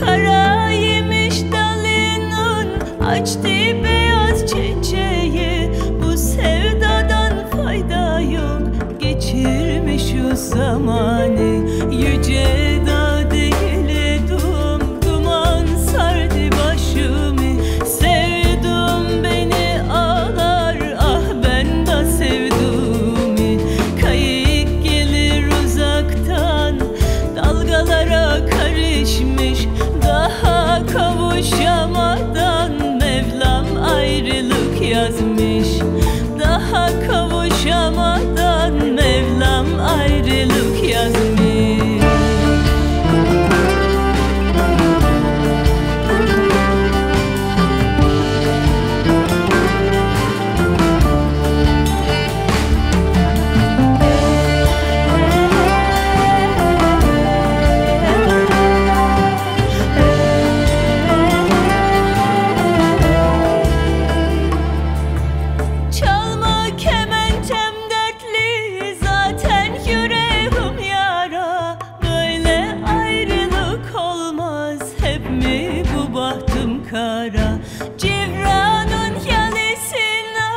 Kara dalının açtı beyaz çiçeği. Bu sevdadan fayda yok Geçirmiş o zamanı. Ayrılık yazmış Civranın yalısına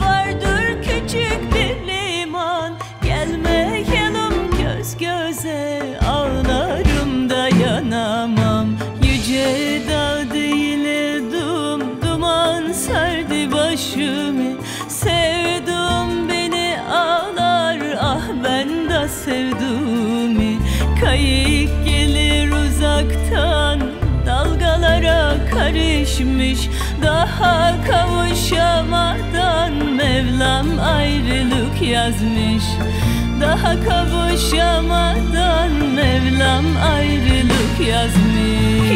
vardır küçük bir liman? Gelmeyelim göz göze ağlarım dayanamam. Yüce dağ değil dum duman başımı. Sevdum beni ağlar ah ben de sevdumi Kayık karışmış. Daha kavuşamadan Mevlam ayrılık yazmış. Daha kavuşamadan Mevlam ayrılık yazmış